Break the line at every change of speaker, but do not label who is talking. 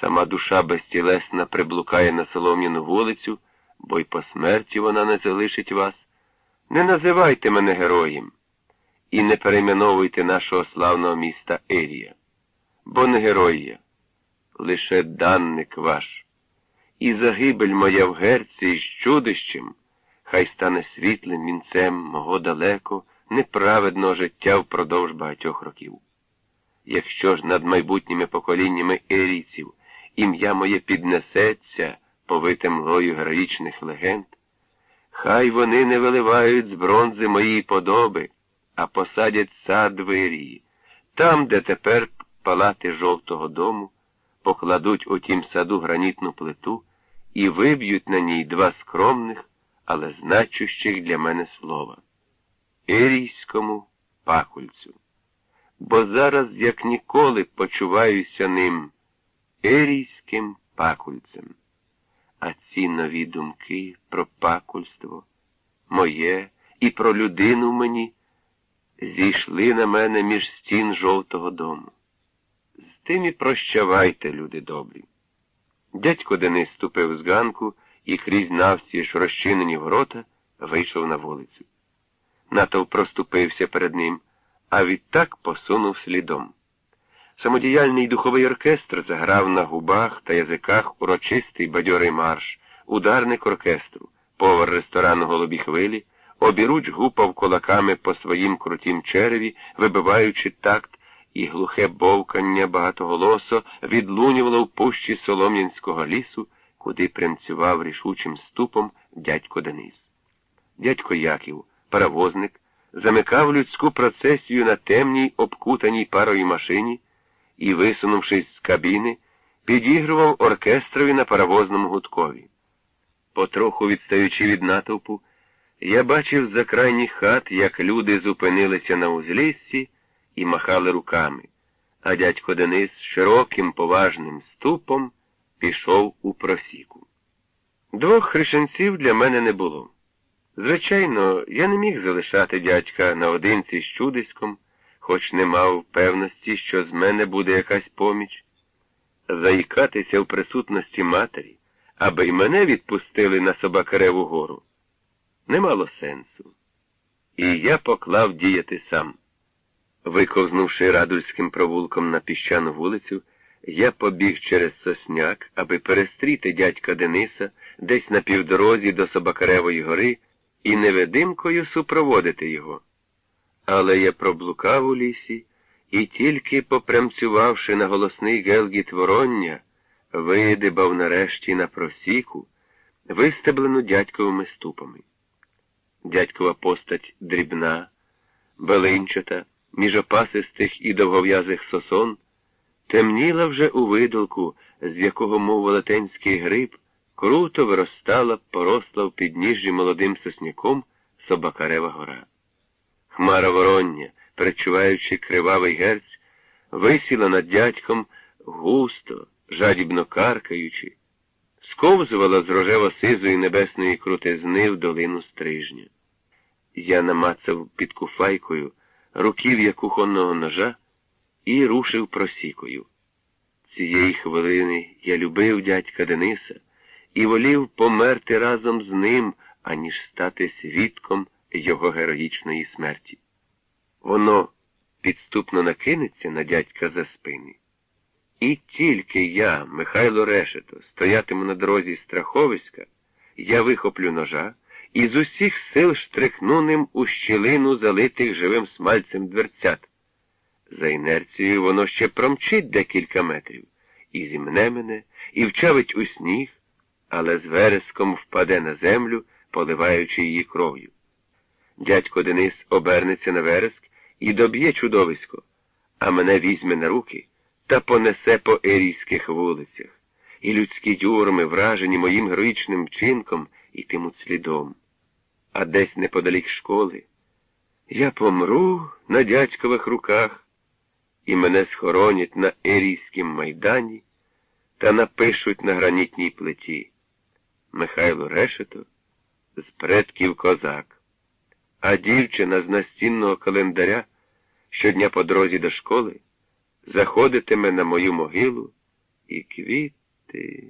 Сама душа безтілесна приблукає на солом'яну вулицю, бо й по смерті вона не залишить вас. Не називайте мене героєм і не перейменовуйте нашого славного міста Ерія, бо не герой я, лише данник ваш. І загибель моя в герці з чудищем, хай стане світлим вінцем мого далеко, неправедного життя впродовж багатьох років. Якщо ж над майбутніми поколіннями ерійців ім'я моє піднесеться, повите млою героїчних легенд, хай вони не виливають з бронзи моїй подоби, а посадять сад в Ерії, там, де тепер палати жовтого дому, покладуть у тім саду гранітну плиту і виб'ють на ній два скромних, але значущих для мене слова. Ерійському пахульцю. Бо зараз, як ніколи, почуваюся ним ерійським пакульцем. А ці нові думки про пакульство, моє і про людину мені зійшли на мене між стін жовтого дому. З тим і прощавайте, люди добрі. Дядько Денис ступив з ганку і крізь навстіж розчинені ворота вийшов на вулицю. Натовп проступився перед ним, а відтак посунув слідом. Самодіяльний духовий оркестр заграв на губах та язиках урочистий бадьорий марш, ударник оркестру, повар ресторану голубі хвилі, обіруч гупав кулаками по своїм крутім череві, вибиваючи такт, і глухе бовкання багатоголосо відлунювало в пущі Солом'янського лісу, куди примцював рішучим ступом дядько Денис. Дядько Яків, паровозник, замикав людську процесію на темній обкутаній парою машині і, висунувшись з кабіни, підігрував оркестрові на паровозному гудкові. Потроху відстаючи від натовпу, я бачив за крайніх хат, як люди зупинилися на узліссі і махали руками, а дядько Денис широким поважним ступом пішов у просіку. Двох хрещенців для мене не було. Звичайно, я не міг залишати дядька наодинці з чудиськом, хоч не мав певності, що з мене буде якась поміч. Заїкатися в присутності матері, аби й мене відпустили на Собакареву гору, не мало сенсу. І я поклав діяти сам. Виковзнувши радульським провулком на піщану вулицю, я побіг через сосняк, аби перестріти дядька Дениса десь на півдорозі до Собакаревої гори і невидимкою супроводити його. Але я проблукав у лісі і, тільки попрямцювавши на голосний гелгіт вороння, видибав нарешті на просіку, вистеблену дядьковими ступами. Дядькова постать дрібна, белинчата, між опасистих і довгов'язих сосон, темніла вже у видолку, з якого, мов велетенський гриб, круто виростала, поросла в підніжжі молодим сосняком Собакарева гора. Хмара вороння, перечуваючи кривавий герць, висіла над дядьком густо, жадібно каркаючи, сковзувала з рожево-сизої небесної крутизни в долину стрижня. Я намацав під куфайкою руків'я кухонного ножа і рушив просікою. Цієї хвилини я любив дядька Дениса і волів померти разом з ним, аніж стати свідком його героїчної смерті. Воно підступно накинеться на дядька за спини. І тільки я, Михайло Решето, стоятиму на дорозі страховиська, я вихоплю ножа і з усіх сил штрихну ним у щілину залитих живим смальцем дверцят. За інерцією воно ще промчить декілька метрів, і зімне мене, і вчавить у сніг, але з вереском впаде на землю, поливаючи її кров'ю. Дядько Денис обернеться на вереск і доб'є чудовисько, а мене візьме на руки та понесе по ерійських вулицях, і людські юрми, вражені моїм героїчним вчинком, ітимуть слідом. А десь неподалік школи я помру на дядькових руках, і мене схоронять на Ерійськім майдані та напишуть на гранітній плиті. Михайло Решето з предків козак, а дівчина з настінного календаря щодня по дорозі до школи заходитиме на мою могилу і квіти.